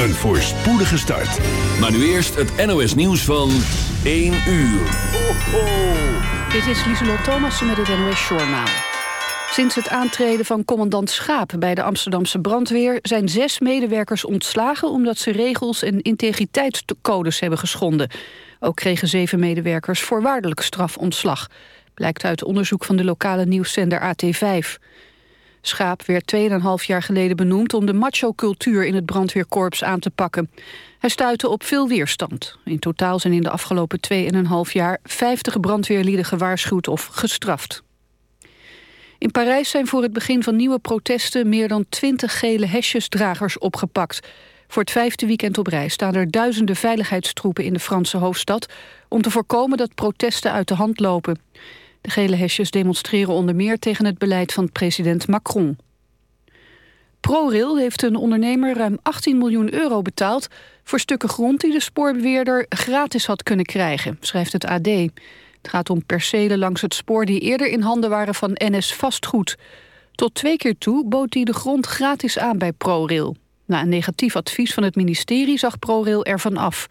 Een voorspoedige start. Maar nu eerst het NOS nieuws van 1 uur. Ho, ho. Dit is Lieselot Thomassen met het NOS Journaal. Sinds het aantreden van commandant Schaap bij de Amsterdamse brandweer... zijn zes medewerkers ontslagen omdat ze regels en integriteitscodes hebben geschonden. Ook kregen zeven medewerkers voorwaardelijk strafontslag. Blijkt uit onderzoek van de lokale nieuwszender AT5. Schaap werd 2,5 jaar geleden benoemd om de macho-cultuur in het brandweerkorps aan te pakken. Hij stuitte op veel weerstand. In totaal zijn in de afgelopen 2,5 jaar 50 brandweerlieden gewaarschuwd of gestraft. In Parijs zijn voor het begin van nieuwe protesten meer dan 20 gele hesjesdragers opgepakt. Voor het vijfde weekend op rij staan er duizenden veiligheidstroepen in de Franse hoofdstad... om te voorkomen dat protesten uit de hand lopen. De gele hesjes demonstreren onder meer tegen het beleid van president Macron. ProRail heeft een ondernemer ruim 18 miljoen euro betaald... voor stukken grond die de spoorbeweerder gratis had kunnen krijgen, schrijft het AD. Het gaat om percelen langs het spoor die eerder in handen waren van NS Vastgoed. Tot twee keer toe bood hij de grond gratis aan bij ProRail. Na een negatief advies van het ministerie zag ProRail ervan af...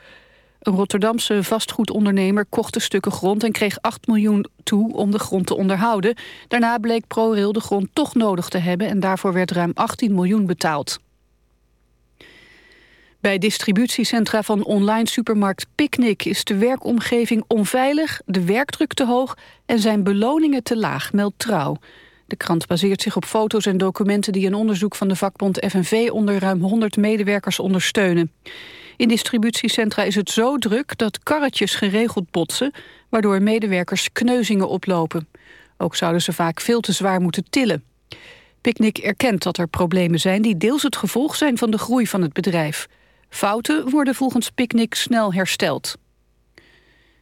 Een Rotterdamse vastgoedondernemer kocht de stukken grond... en kreeg 8 miljoen toe om de grond te onderhouden. Daarna bleek ProRail de grond toch nodig te hebben... en daarvoor werd ruim 18 miljoen betaald. Bij distributiecentra van online supermarkt Picnic... is de werkomgeving onveilig, de werkdruk te hoog... en zijn beloningen te laag, meldt Trouw. De krant baseert zich op foto's en documenten... die een onderzoek van de vakbond FNV onder ruim 100 medewerkers ondersteunen. In distributiecentra is het zo druk dat karretjes geregeld botsen... waardoor medewerkers kneuzingen oplopen. Ook zouden ze vaak veel te zwaar moeten tillen. Picnic erkent dat er problemen zijn die deels het gevolg zijn van de groei van het bedrijf. Fouten worden volgens Picnic snel hersteld.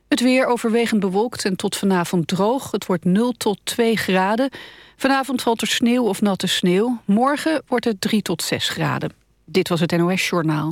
Het weer overwegend bewolkt en tot vanavond droog. Het wordt 0 tot 2 graden. Vanavond valt er sneeuw of natte sneeuw. Morgen wordt het 3 tot 6 graden. Dit was het NOS Journaal.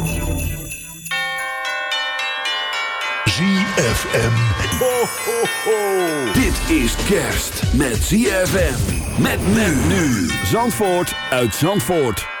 ZFM. Ho, ho, ho. Dit is kerst met ZFM. Met men nu. Zandvoort uit Zandvoort.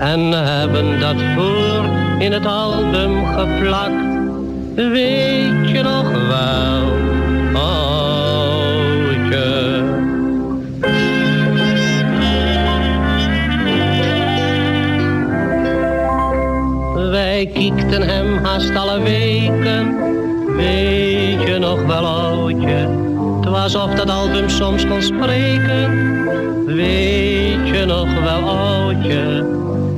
En hebben dat voor in het album geplakt. Weet je nog wel, oudje. Wij kiekten hem haast alle weken. Weet je nog wel, oudje? Was of dat album soms kon spreken. Weet je nog wel, oudje?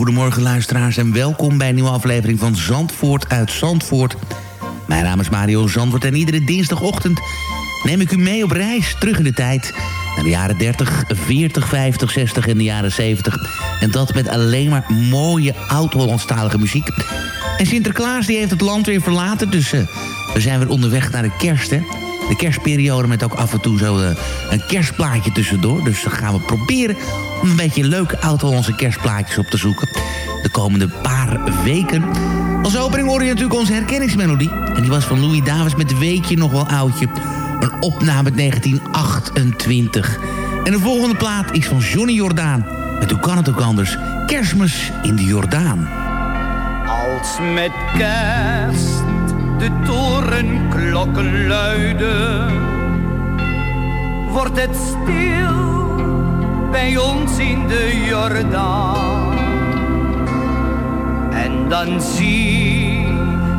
Goedemorgen luisteraars en welkom bij een nieuwe aflevering van Zandvoort uit Zandvoort. Mijn naam is Mario Zandvoort en iedere dinsdagochtend neem ik u mee op reis terug in de tijd... naar de jaren 30, 40, 50, 60 en de jaren 70. En dat met alleen maar mooie oud-Hollandstalige muziek. En Sinterklaas die heeft het land weer verlaten, dus uh, we zijn weer onderweg naar de kerst, hè de kerstperiode met ook af en toe zo uh, een kerstplaatje tussendoor. Dus dan gaan we proberen om een beetje leuke oud-Hollandse kerstplaatjes op te zoeken. De komende paar weken. Als opening hoor je natuurlijk onze herkenningsmelodie. En die was van Louis Davis met Weetje nog wel oudje. Een opname uit 1928. En de volgende plaat is van Johnny Jordaan. Met hoe kan het ook anders? Kerstmis in de Jordaan. Als met kerst de torenklokken luiden, wordt het stil bij ons in de Jordaan. En dan zie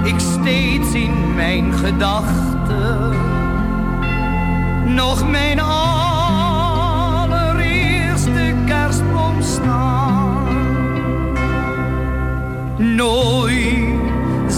ik steeds in mijn gedachten nog mijn allereerste kerstboom staan. Nooit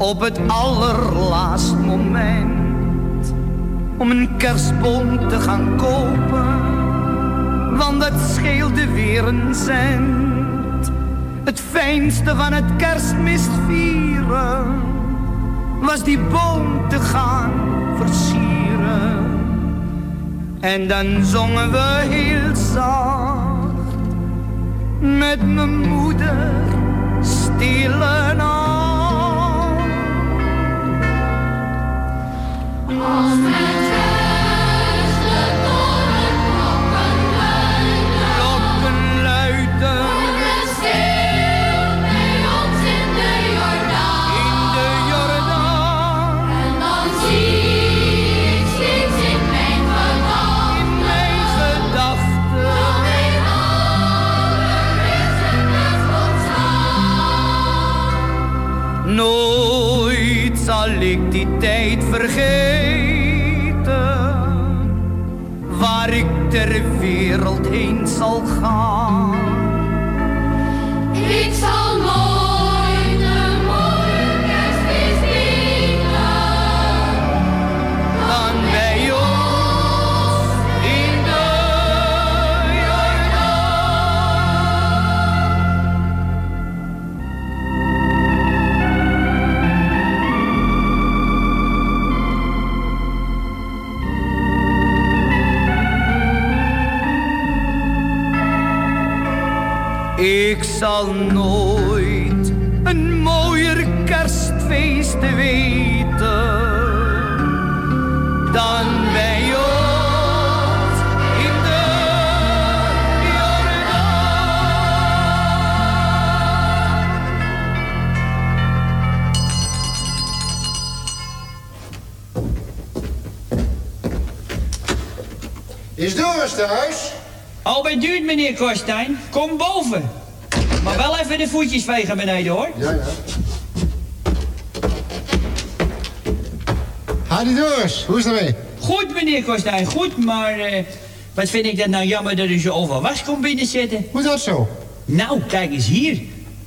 op het allerlaatst moment om een kerstboom te gaan kopen, want dat scheelde weer een cent. Het fijnste van het kerstmis vieren was die boom te gaan versieren. En dan zongen we heel zacht met mijn moeder stille nacht. Als heen zal zal nooit een mooier kerstfeest weten dan bij ons in de Is Doris thuis? Al bij duurt, meneer Korstijn. Kom boven. Wel even de voetjes vegen beneden, hoor. Ja, ja. Hadi Doris, hoe is het ermee? Goed, meneer Korstijn, goed, maar... eh, wat vind ik dat nou jammer dat u zo over was komt binnenzitten. Hoe dat zo? Nou, kijk eens hier.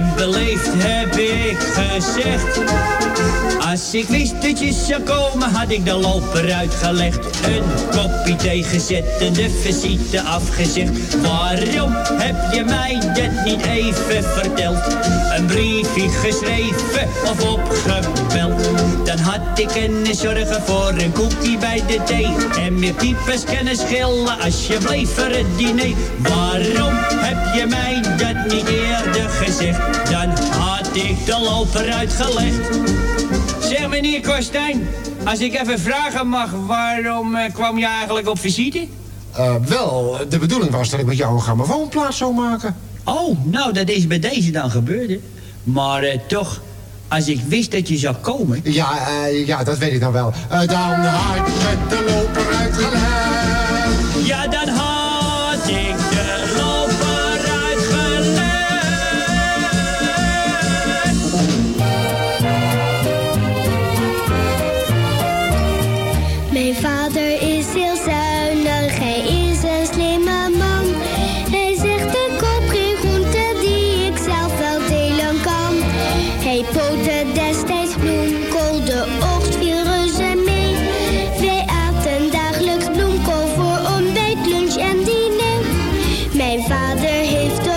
En beleefd heb ik gezegd. Als ik wist dat je zou komen, had ik de loper uitgelegd. Een kopje thee gezet en de visite afgezegd. Waarom heb je mij dat niet even verteld? Een briefje geschreven of opgebeld. Dan had ik kunnen zorgen voor een koekje bij de thee. En meer piepers kunnen schillen als je bleef voor het diner. Waarom heb je mij dat niet eerder gezegd? Dan had ik de loper uitgelegd. Zeg meneer Kostijn, als ik even vragen mag, waarom eh, kwam je eigenlijk op visite? Eh, wel, de bedoeling was dat ik met jou een grammofoonplaat zou maken. Oh, nou dat is bij deze dan gebeurd. hè. Maar eh, toch, als ik wist dat je zou komen... Ja, eh, ja dat weet ik dan wel. Eh, dan had ik met de loper uitgelegd. Ja, dan had vader heeft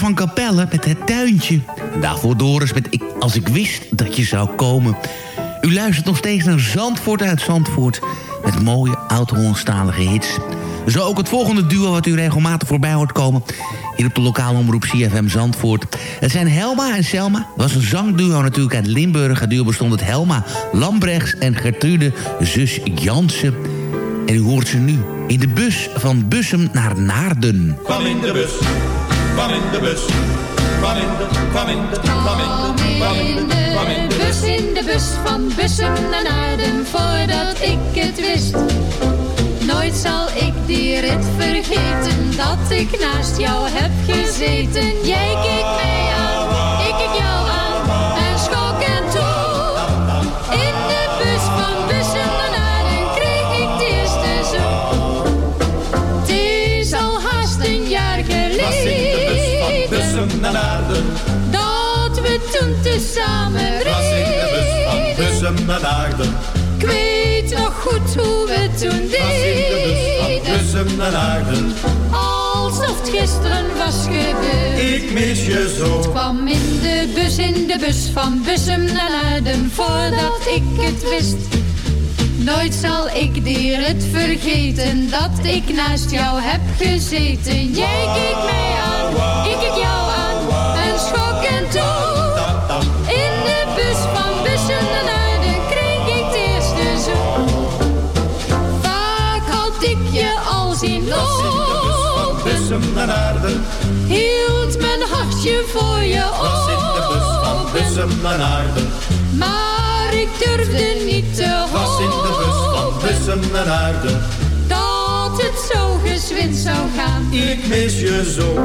van Capelle met Het Tuintje. Daarvoor Doris met ik, Als ik wist dat je zou komen. U luistert nog steeds naar Zandvoort uit Zandvoort... met mooie oud-Hollandstalige hits. Zo ook het volgende duo wat u regelmatig voorbij hoort komen... hier op de lokale omroep CFM Zandvoort. Het zijn Helma en Selma. Was een zangduo natuurlijk uit Limburg. Het duo bestond uit Helma Lambrechts en Gertrude, zus Jansen. En u hoort ze nu in de bus van Bussum naar Naarden. Kwam in de bus, kwam in de bus. Kwam in de, kwam in de, kwam in de, kwam in de, in de bus. in de bus van Bussum naar Naarden, voordat ik het wist. Nooit zal ik die rit vergeten, dat ik naast jou heb gezeten. Jij keek mij aan, ik keek jou aan, Naarden. Alsof het gisteren was gebeurd. Ik mis je zo. Het kwam in de bus, in de bus van Bussum naar Naarden. Voordat ik het wist. Nooit zal ik die het vergeten. Dat ik naast jou heb gezeten. Jij keek mij aan, naar Naarden. Hield mijn hartje voor je Was in de bus van. Bussum naar Naarden. Maar ik durfde niet te Was in de bus van hopen Bussum naar Naarden. dat het zo gezwind zou gaan. Ik mis je zo.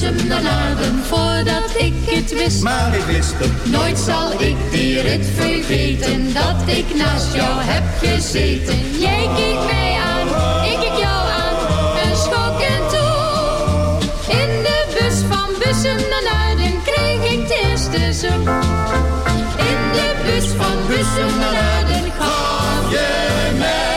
Naarden voordat ik het wist. Maar ik wist het. Nooit zal ik die rit vergeten dat ik naast jou heb gezeten. Jij keek mij aan, ik keek jou aan en schok en toe. In de bus van Bussum naar Naarden kreeg ik de eerste zoen. In de bus van Bussum naar Naarden gaf je mij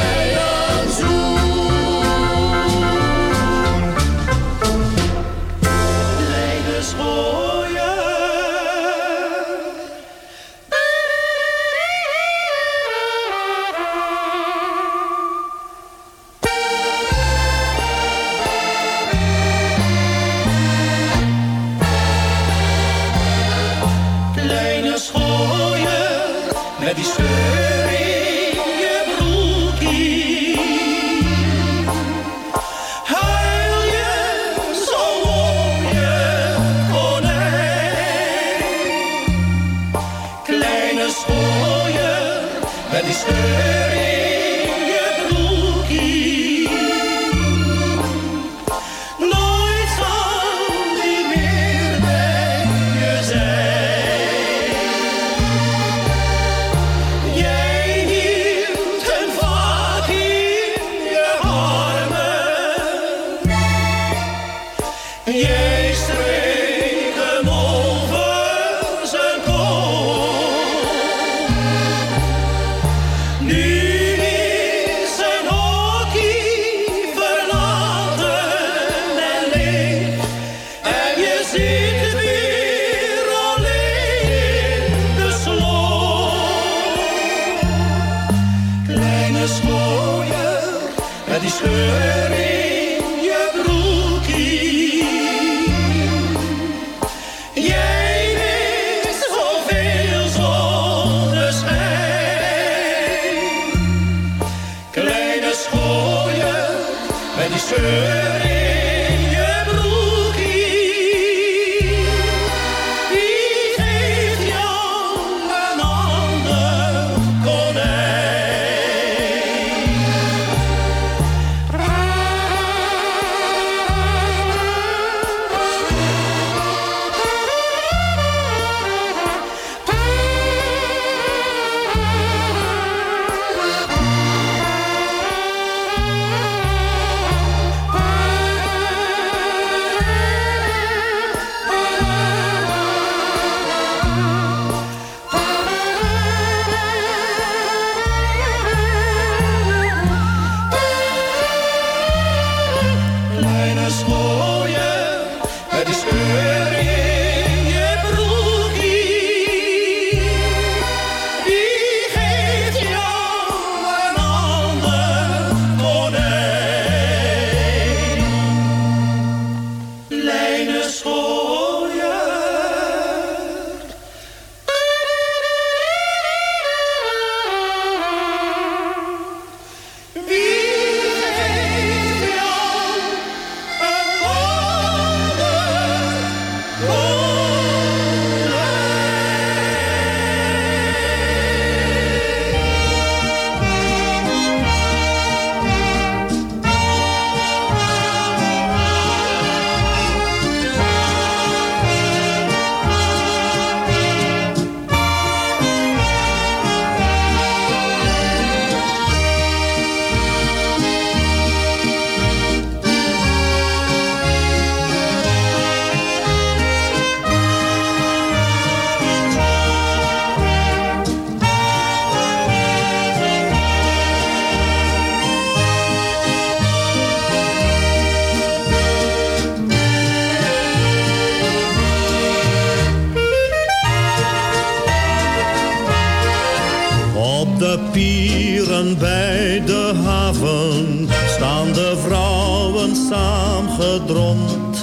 Bij de haven staan de vrouwen saamgedromd.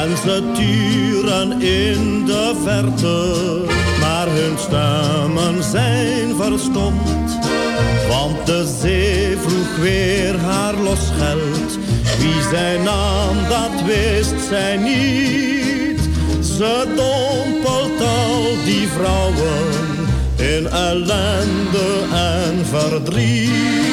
En ze turen in de verte, maar hun stemmen zijn verstomd. Want de zee vroeg weer haar losgeld. Wie zij nam, dat wist zij niet. Ze dompelt al die vrouwen in ellende en verdriet.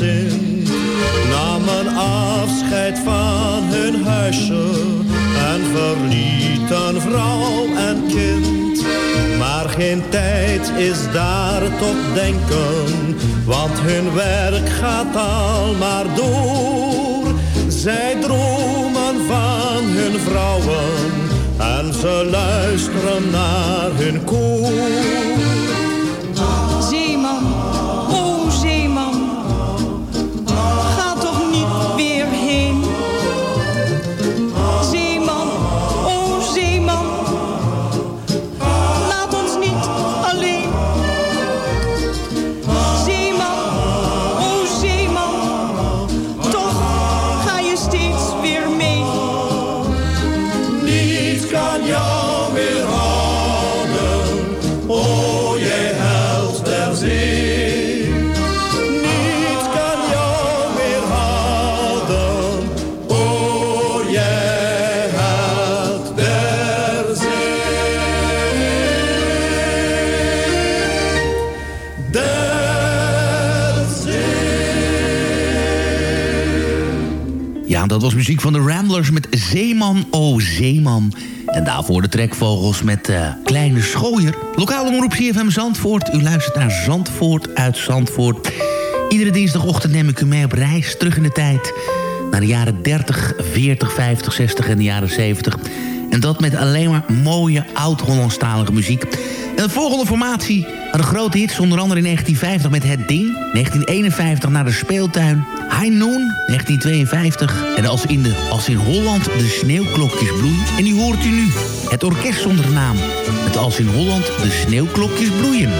Eensgezind. Namen afscheid van hun huisje en verlieten vrouw en kind. Maar geen tijd is daar tot denken, want hun werk gaat al maar door. Zij dromen van hun vrouwen en ze luisteren naar hun koor. Dat was muziek van de Ramblers met Zeeman, oh Zeeman. En daarvoor de trekvogels met eh, Kleine Schooier. Lokale omroep CFM Zandvoort. U luistert naar Zandvoort uit Zandvoort. Iedere dinsdagochtend neem ik u mee op reis terug in de tijd. Naar de jaren 30, 40, 50, 60 en de jaren 70. En dat met alleen maar mooie oud-Hollandstalige muziek. En de volgende formatie een grote hits, onder andere in 1950 met Het Ding. 1951 naar de speeltuin. High Noon, 1952. En als in, de, als in Holland de sneeuwklokjes bloeien. En die hoort u nu. Het orkest zonder naam. Met als in Holland de sneeuwklokjes bloeien.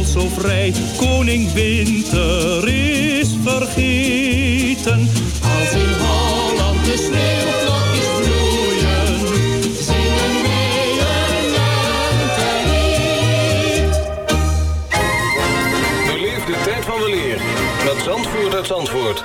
Zo vrij. Koning Winter is vergeten. Als in Holland de sneeuwvlokjes bloeien, zingen wij een lentelied. Beleef de tijd van weleer met Zandvoort uit Zandvoort.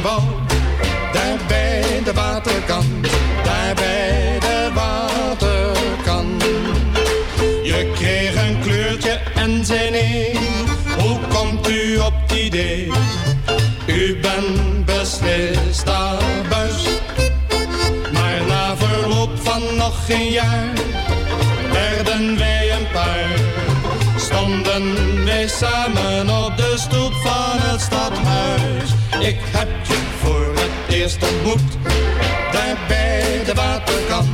Daar bij de waterkant, daar bij de waterkant. Je kreeg een kleurtje en zei nee, hoe komt u op het idee? U bent beslist abuis. Maar na verloop van nog geen jaar, werden wij een paar stonden wij samen op de stoep van het stadhuis. Ik heb eerst ontmoet, daar bij de waterkant,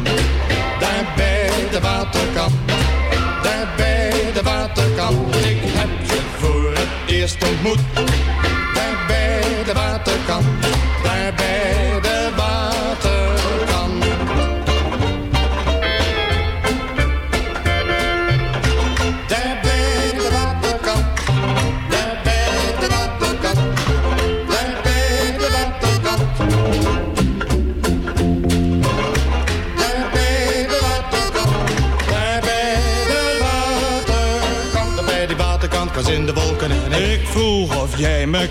daar bij de waterkant,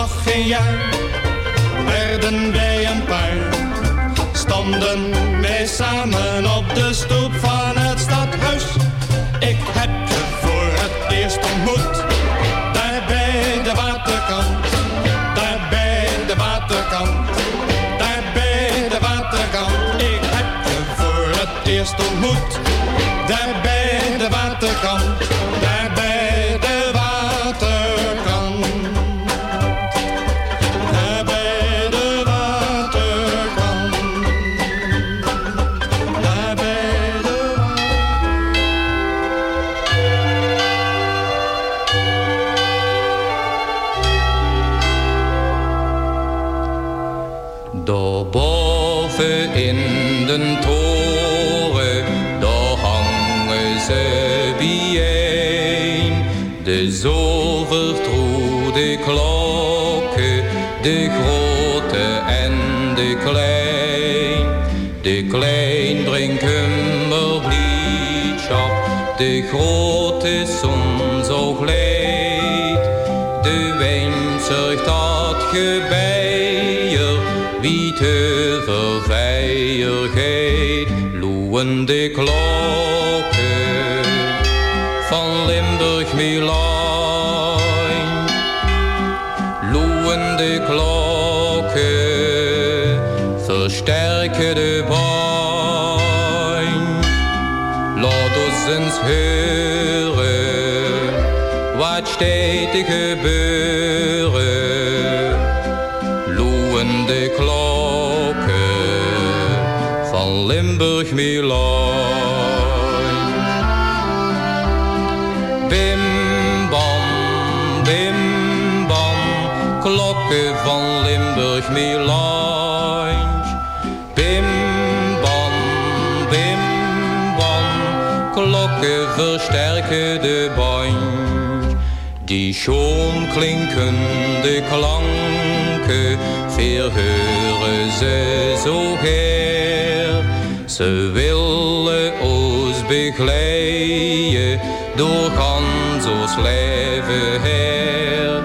nog geen jaar werden wij een paar. Stonden wij samen op de stoep van het stadhuis. Ik heb de grote soms zo gleed. De zorgt dat gebeier, wie te verveier geet. Loeien de klokken van Limburg Milaan. Loeien de klokken versterken de. Eens horen wat te gebeuren. Loeien de klokken van Limburg Milaan. Bim bam, bim bam, klokken van Limburg Milaan. Klokken versterken de band. Die schoon klinkende klanken, verheuren ze zo her. Ze willen ons begeleiden door ons leven her.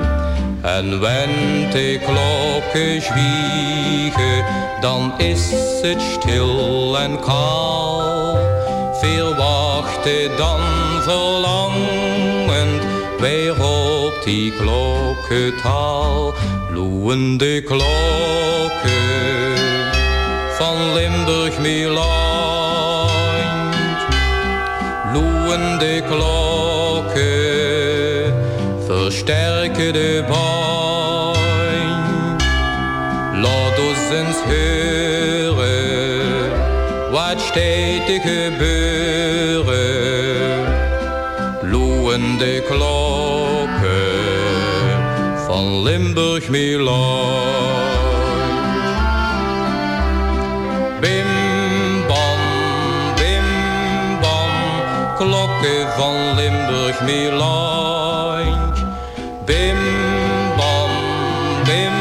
En wenn de klokken zwiegen, dan is het stil en kaal. Wachten dan verlangend, weer op die klokkentaal. Loeien de klokken van Limburg Milaan. Loeien de klokken versterken de baan. Laat ons eens steeds te gebeuren. Klokken van Limburg Milaan. Bim bam, bim bam, klokken van Limburg Milaan. Bim bam, bim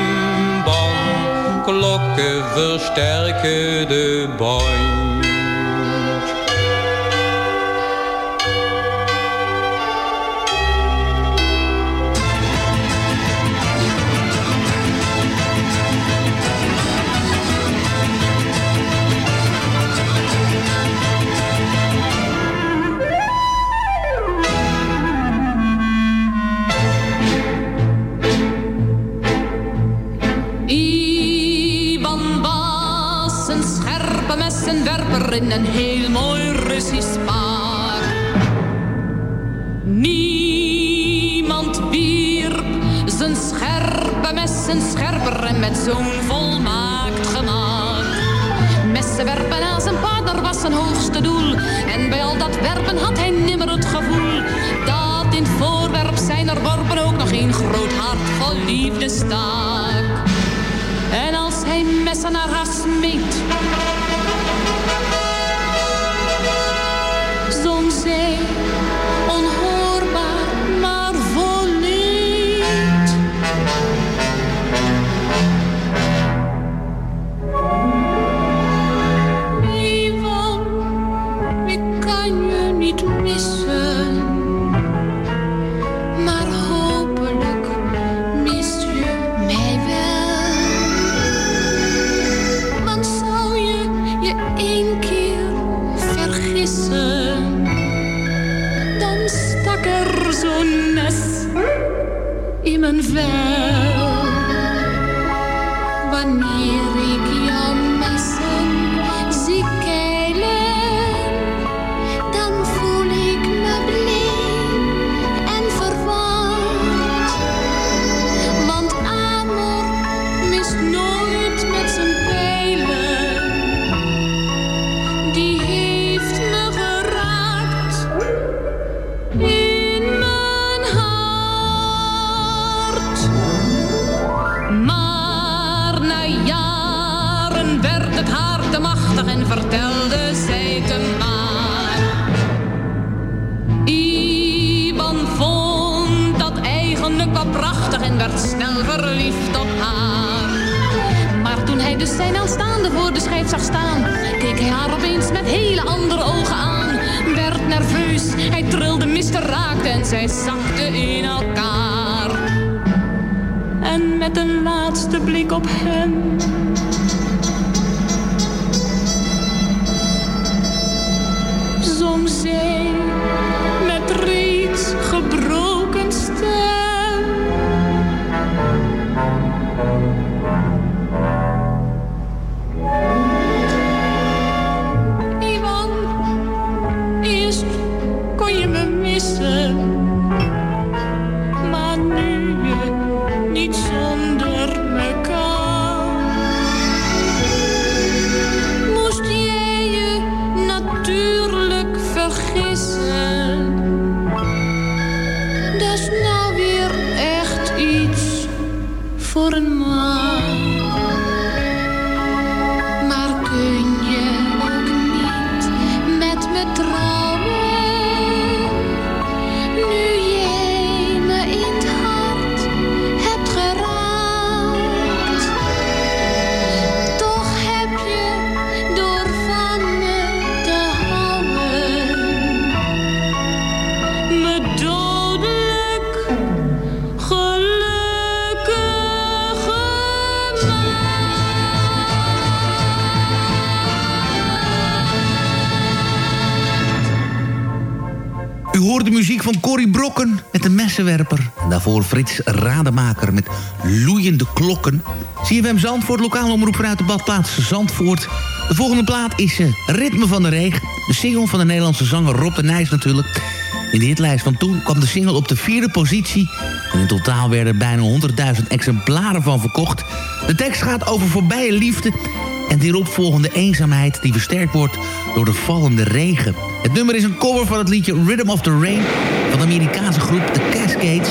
bam, klokken versterken de band. In een heel mooi Russisch paar. Niemand wierp zijn scherpe messen scherper en met zo'n volmaakt gemaakt. Messen werpen aan zijn partner was zijn hoogste doel. En bij al dat werpen had hij nimmer het gevoel dat in het voorwerp zijn er worpen ook nog een groot hart vol liefde staak. En als hij messen naar haar smeet, En daarvoor Frits Rademaker met loeiende klokken. CFM Zandvoort, lokale omroep vanuit de badplaats Zandvoort. De volgende plaat is eh, Ritme van de Regen. De single van de Nederlandse zanger Rob de Nijs natuurlijk. In de hitlijst van toen kwam de single op de vierde positie. En in totaal werden er bijna 100.000 exemplaren van verkocht. De tekst gaat over voorbije liefde en die opvolgende eenzaamheid die versterkt wordt door de vallende regen. Het nummer is een cover van het liedje Rhythm of the Rain Amerikaanse groep The Cascades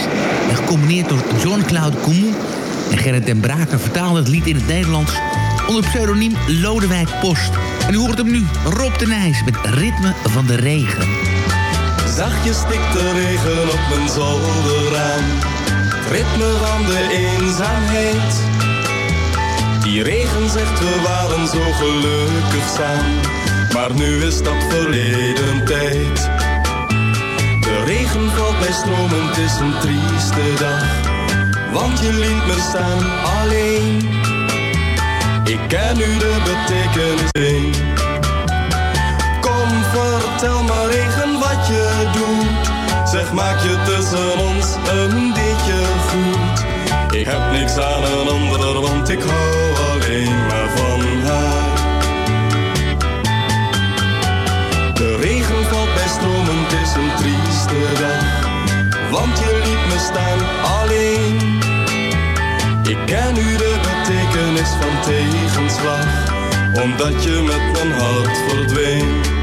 en gecombineerd door John Cloud Comu. En Gerrit den Braker vertaalde het lied in het Nederlands onder pseudoniem Lodewijk Post. En u hoort hem nu, Rob de Nijs met Ritme van de Regen. Zachtjes stikt de regen op mijn zolderraam. Het ritme van de eenzaamheid. Die regen zegt we waren zo gelukkig samen. Maar nu is dat verleden tijd. Regen valt bij stromen, het is een trieste dag. Want je liet me staan alleen. Ik ken nu de betekenis in. Kom, vertel me regen wat je doet. Zeg, maak je tussen ons een beetje goed. Ik heb niks aan een ander, want ik hou alleen maar van Want je liet me staan alleen. Ik ken nu de betekenis van tegenslag, omdat je met mijn hart verdween.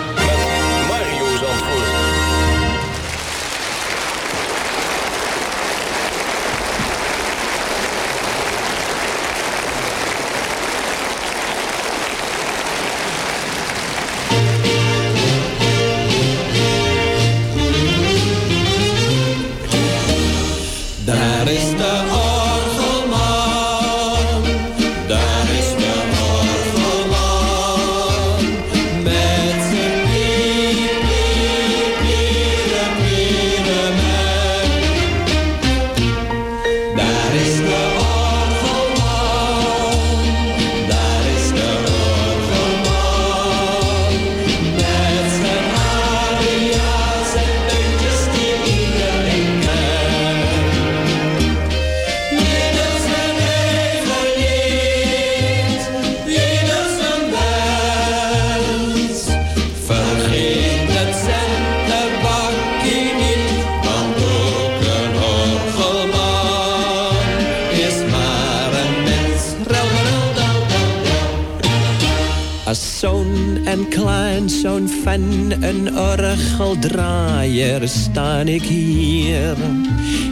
van een orgeldraaier staan ik hier.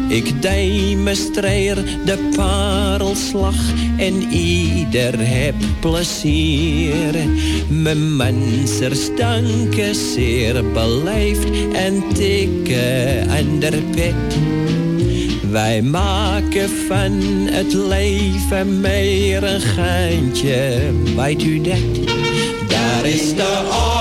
Ik demonstreer de parelslag en ieder heb plezier. Mijn mensers danken zeer beleefd en tikken aan de pet. Wij maken van het leven meer een geintje, weet u dat? Daar is de orgelman,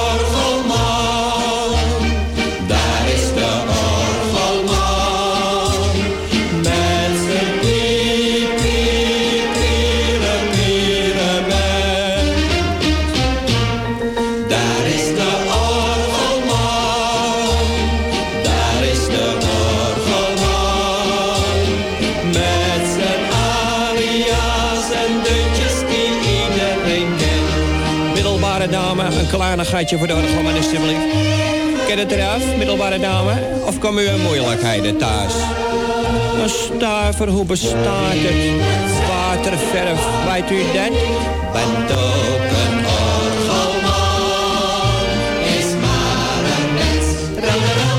kleinigheidje voor de orgelman alsjeblieft. Ken het eraf, middelbare dame? Of komen u in moeilijkheden thuis? Een stuiver, hoe bestaat het? Waterverf, weet u dat? Bent ook een orgelman, is maar een mens. Rel, rel,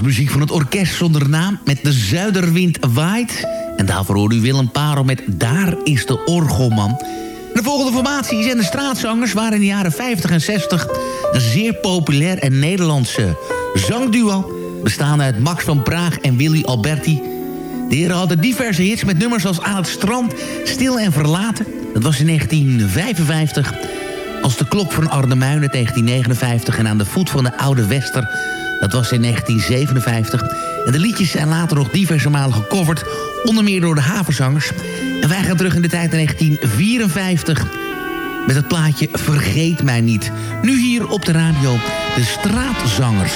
Muziek van het orkest zonder naam met de Zuiderwind waait. En daarvoor hoorde u Willem Parel met Daar is de Orgelman. De volgende formatie zijn de straatzangers... waren in de jaren 50 en 60 een zeer populair en Nederlandse zangduo... bestaande uit Max van Praag en Willy Alberti. De heren hadden diverse hits met nummers als Aan het strand, Stil en Verlaten. Dat was in 1955. Als de klok van Arnhemuinen 1959 en aan de voet van de Oude Wester... dat was in 1957. En de liedjes zijn later nog diverse malen gecoverd... onder meer door de havenzangers. En wij gaan terug in de tijd in 1954... met het plaatje Vergeet Mij Niet. Nu hier op de radio, de straatzangers.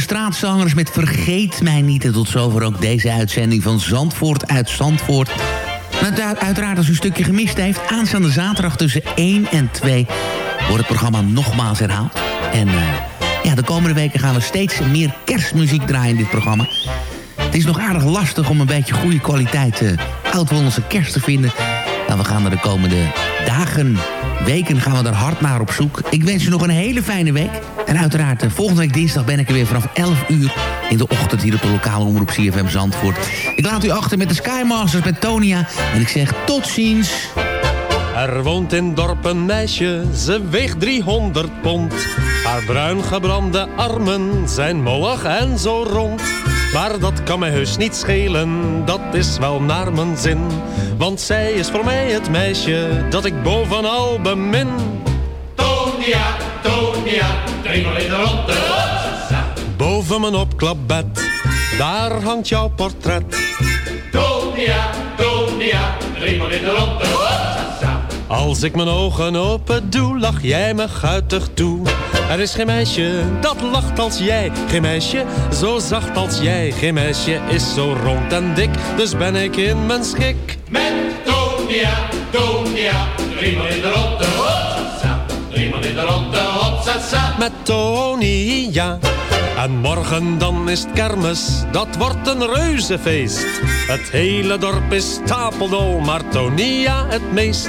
Straatzangers met Vergeet Mij Niet. En tot zover ook deze uitzending van Zandvoort uit Zandvoort. Uiteraard als u een stukje gemist heeft... aanstaande zaterdag tussen 1 en 2 wordt het programma nogmaals herhaald. En eh, ja, de komende weken gaan we steeds meer kerstmuziek draaien in dit programma. Het is nog aardig lastig om een beetje goede kwaliteit uh, oud-Hollandse kerst te vinden. Nou, we gaan er de komende dagen, weken gaan we er hard naar op zoek. Ik wens u nog een hele fijne week. En uiteraard, eh, volgende week dinsdag ben ik er weer vanaf 11 uur in de ochtend hier op de lokale omroep CFM Zandvoort. Ik laat u achter met de Skymasters met Tonia. En ik zeg tot ziens. Er woont in dorp een meisje, ze weegt 300 pond. Haar bruin gebrande armen zijn mollig en zo rond. Maar dat kan mij heus niet schelen, dat is wel naar mijn zin. Want zij is voor mij het meisje dat ik bovenal bemin. Tonia, Tonia, driemaal in de ronde. Boven mijn opklapbed, daar hangt jouw portret. Tonia, Tonia, driemaal in de ronde. Als ik mijn ogen open doe, lach jij me guitig toe. Er is geen meisje dat lacht als jij. Geen meisje zo zacht als jij. Geen meisje is zo rond en dik, dus ben ik in mijn schik. Met Tonia, Tonia, driemaal in de ronde. Hopsasa, driemaal in de ronde. Hopsasa. Met Tonia, En morgen dan is het kermis, dat wordt een reuzenfeest. Het hele dorp is stapeldol, maar Tonia het meest.